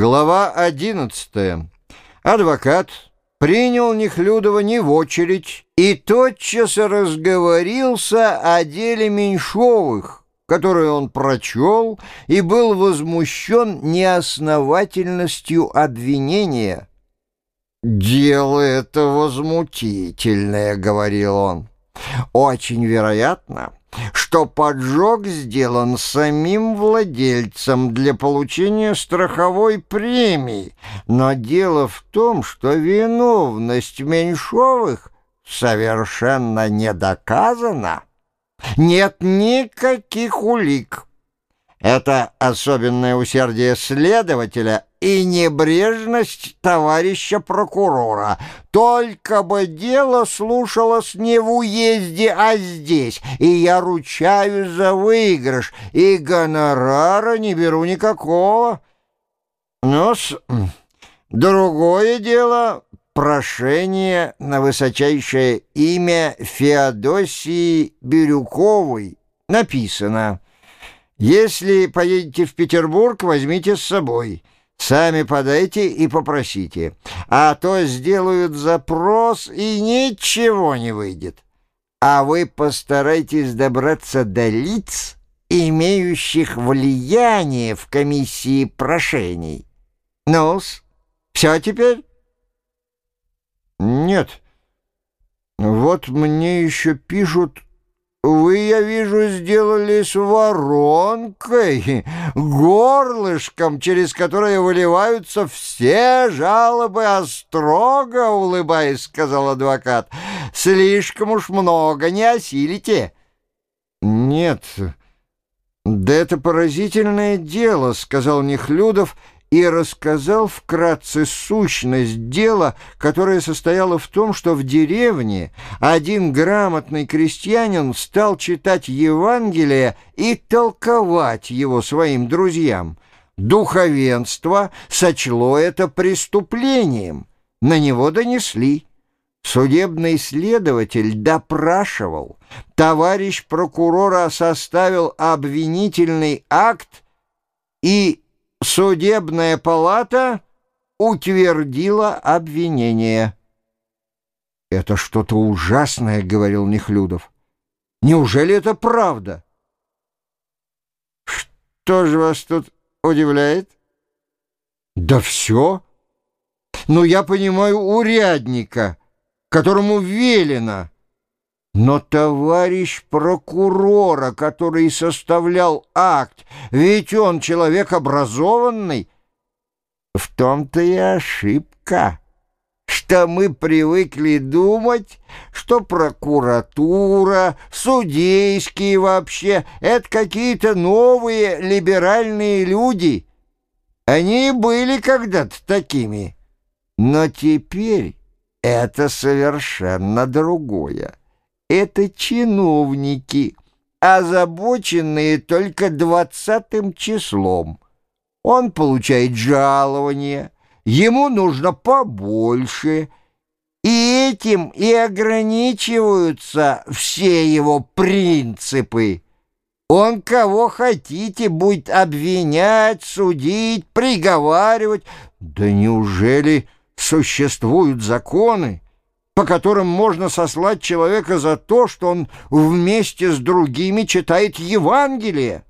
Глава 11. Адвокат принял Нехлюдова не в очередь и тотчас разговорился о деле Меньшовых, которое он прочел и был возмущен неосновательностью обвинения. «Дело это возмутительное», — говорил он. «Очень вероятно» что поджог сделан самим владельцем для получения страховой премии, но дело в том, что виновность Меньшовых совершенно не доказана. Нет никаких улик. Это особенное усердие следователя и небрежность товарища прокурора. Только бы дело слушалось не в уезде, а здесь, и я ручаюсь за выигрыш, и гонорара не беру никакого. Но с... другое дело — прошение на высочайшее имя Феодосии Бирюковой. Написано «Если поедете в Петербург, возьмите с собой». Сами подайте и попросите, а то сделают запрос и ничего не выйдет. А вы постарайтесь добраться до лиц, имеющих влияние в комиссии прошений. Ну-с, все теперь? Нет. Вот мне еще пишут вы, я вижу, сделались воронкой, горлышком, через которое выливаются все жалобы, а строго, улыбаясь, сказал адвокат. Слишком уж много не осилите. Нет, да это поразительное дело, сказал Нехлюдов, и рассказал вкратце сущность дела, которое состояло в том, что в деревне один грамотный крестьянин стал читать Евангелие и толковать его своим друзьям. Духовенство сочло это преступлением, на него донесли. Судебный следователь допрашивал, товарищ прокурора составил обвинительный акт и Судебная палата утвердила обвинение. «Это что-то ужасное», — говорил Нехлюдов. «Неужели это правда?» «Что же вас тут удивляет?» «Да все. Ну, я понимаю урядника, которому велено». Но товарищ прокурора, который составлял акт, ведь он человек образованный, в том-то и ошибка, что мы привыкли думать, что прокуратура, судейские вообще — это какие-то новые либеральные люди. Они были когда-то такими, но теперь это совершенно другое это чиновники, озабоченные только двадцатым числом. Он получает жалование, ему нужно побольше, и этим и ограничиваются все его принципы. Он кого хотите будет обвинять, судить, приговаривать. Да неужели существуют законы? По которым можно сослать человека за то, что он вместе с другими читает Евангелие.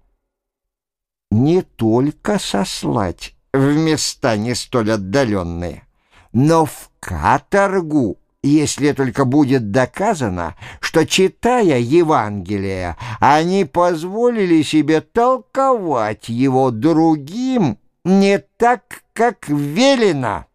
Не только сослать в места не столь отдаленные, но в каторгу, если только будет доказано, что, читая Евангелие, они позволили себе толковать его другим не так, как велено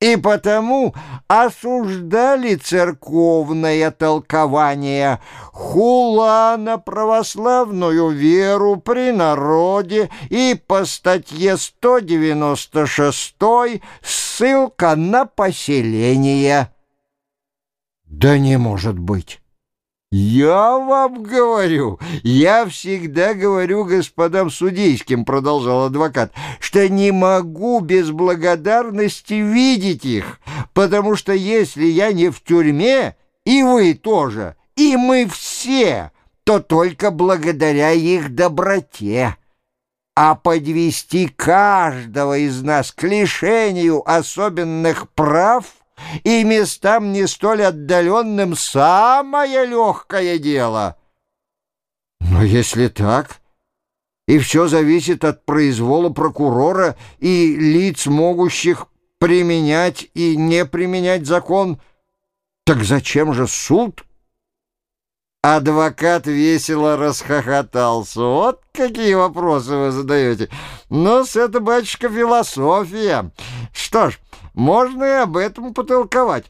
и потому осуждали церковное толкование, хула на православную веру при народе и по статье 196 ссылка на поселение. Да не может быть! «Я вам говорю, я всегда говорю господам судейским, — продолжал адвокат, — что не могу без благодарности видеть их, потому что если я не в тюрьме, и вы тоже, и мы все, то только благодаря их доброте. а подвести каждого из нас к лишению особенных прав и местам не столь отдаленным самое легкое дело. Но если так, и все зависит от произвола прокурора и лиц, могущих применять и не применять закон, так зачем же суд? Адвокат весело расхохотался. Вот какие вопросы вы задаете. Ну, с это, батюшка, философия. Что ж, можно и об этом потолковать.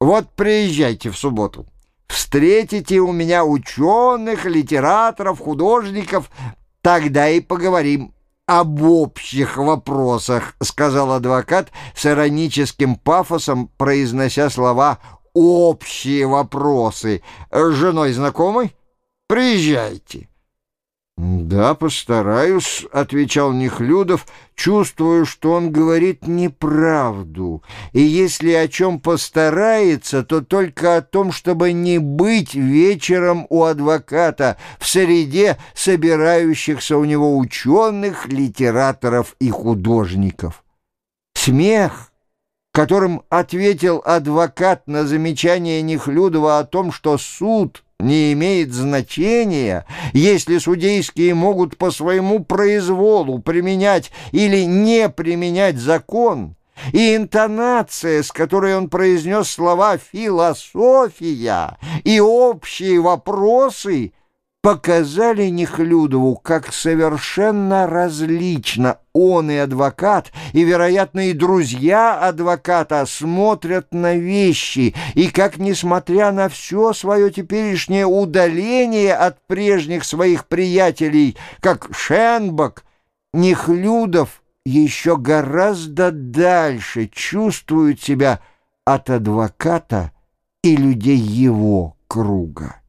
Вот приезжайте в субботу. Встретите у меня ученых, литераторов, художников. Тогда и поговорим об общих вопросах, сказал адвокат с ироническим пафосом, произнося слова общие вопросы. С женой знакомы? Приезжайте». «Да, постараюсь», — отвечал Нехлюдов, чувствуя, что он говорит неправду, и если о чем постарается, то только о том, чтобы не быть вечером у адвоката в среде собирающихся у него ученых, литераторов и художников. Смех которым ответил адвокат на замечание Нехлюдова о том, что суд не имеет значения, если судейские могут по своему произволу применять или не применять закон, и интонация, с которой он произнес слова «философия» и «общие вопросы» показали Нехлюдову, как совершенно различно он и адвокат, и, вероятно, и друзья адвоката смотрят на вещи, и как, несмотря на все свое теперешнее удаление от прежних своих приятелей, как Шенбак, Нехлюдов еще гораздо дальше чувствует себя от адвоката и людей его круга.